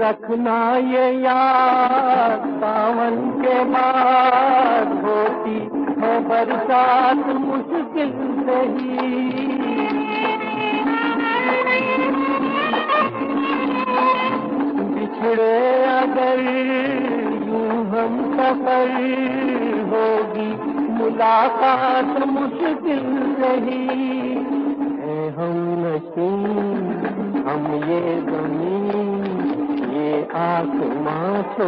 रखना ये याद सावन के बाद होती है बरसात मुश्किल से ही। बिछड़े अगर यूँ हम सफ़र होगी, मुलाकात मुश्किल रही है। हम नशीन, हम ये ज़मीन आसमां छो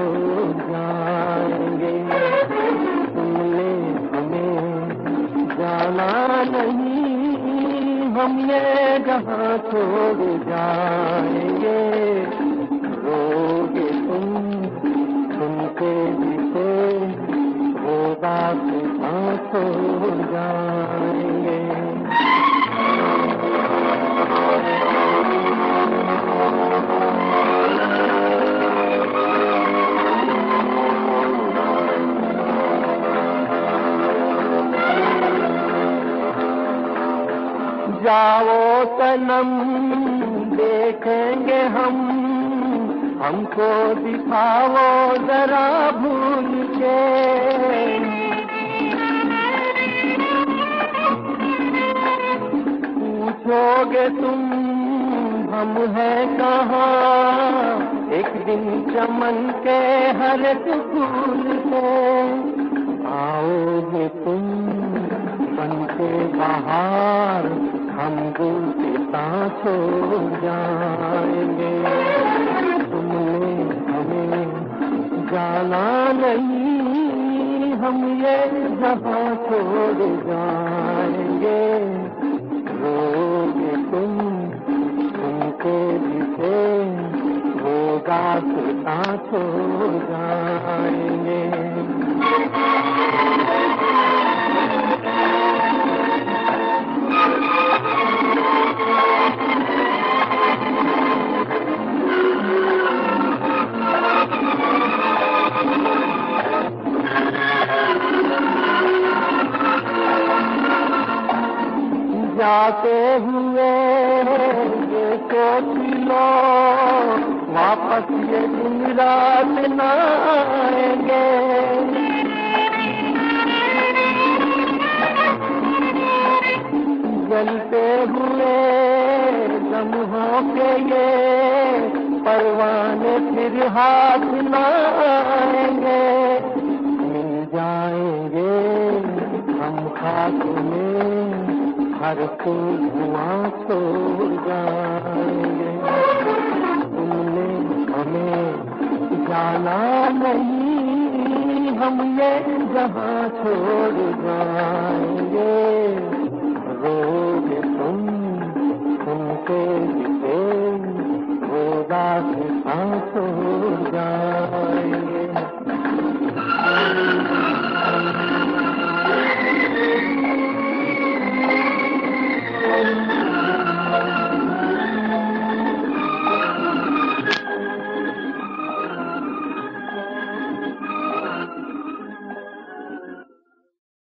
जाएँगे। तुमने हमें जाना नहीं हम ये जहाँ छोड़ जाएँगे। रोगे तुम सुनते जिसे बात छोड़ जाएँगे जाओ सनम, देखेंगे हम। हमको दिखाओ जरा भूल के। पूछोगे तुम, हम है कहाँ? एक दिन चमन के हर फूल से। आओगे तुम बन के बाहर। गुलता छोड़ जाएँगे। तुमने हमें जाना नहीं, हम ये जहाँ छोड़ जाएँगे। रोगे तुम तुमको जिसे दासता छोड़ जाएँगे। जाते हुए को सोच लो वापस ये दिन रात जलते हुए लम्हों के ये परवाने फिर हाथ न आएँगे। मिल जाएँगे, हम खाक में हर कोई धुआँ छोड़ जाएँगे। तुमने हमें जाना नहीं, हम ये जहाँ छोड़ जाएँगे। रोगे तुम, तुमके जिसे रोदा सांसों